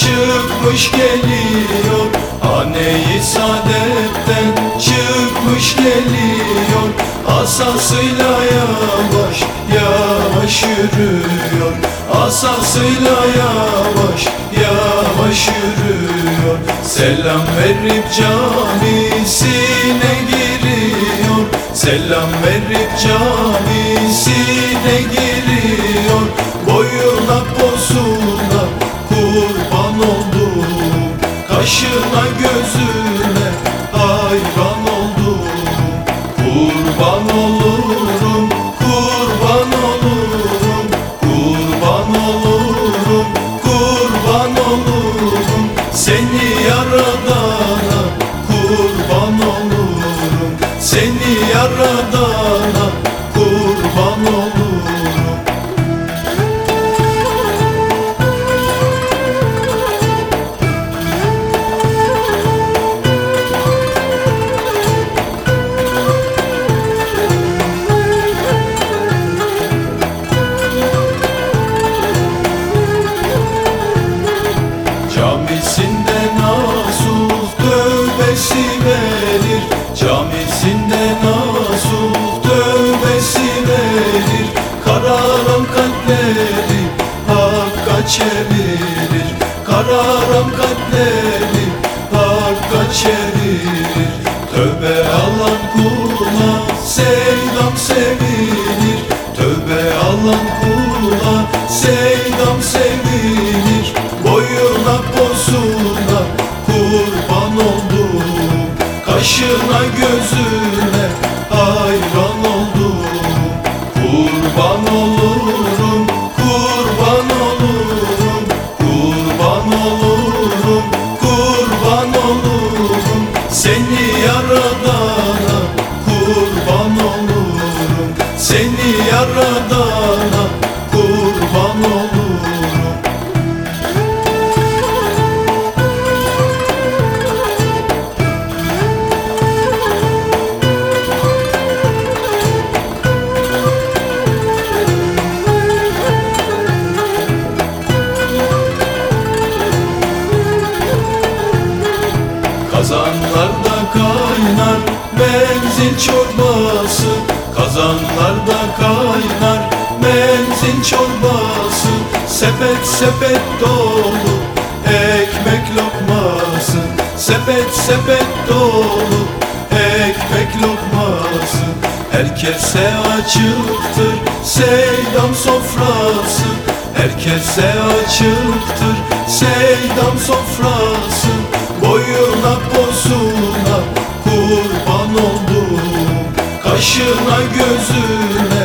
çıkmış geliyor. Haneyi saadetten çıkmış geliyor. Asasıyla yavaş yavaş yürüyor. Asasıyla yavaş yavaş yürüyor. Selam verip camisine giriyor. Selam verip camisine giriyor. Boyuna posuna Seni yaradana tövbesi verir. Camisinde nasuh tövbesi verir. Kararan kalpleri hakka çevirir. Kararan kalpleri hakka çevirir. Tövbe alan Gözüne hayran oldum. Kurban olurum, kurban olurum Kurban olurum, kurban olurum. Seni yaradana kurban olurum. Seni yaradana Kazanlarda kaynar benzin çorbası. Kazanlarda kaynar benzin çorbası. Sepet sepet dolu ekmek lokması. Sepet sepet dolu ekmek lokması. Herkese açıktır seydam sofrası. Herkese açıktır seydam sofrası Kaşına gözüne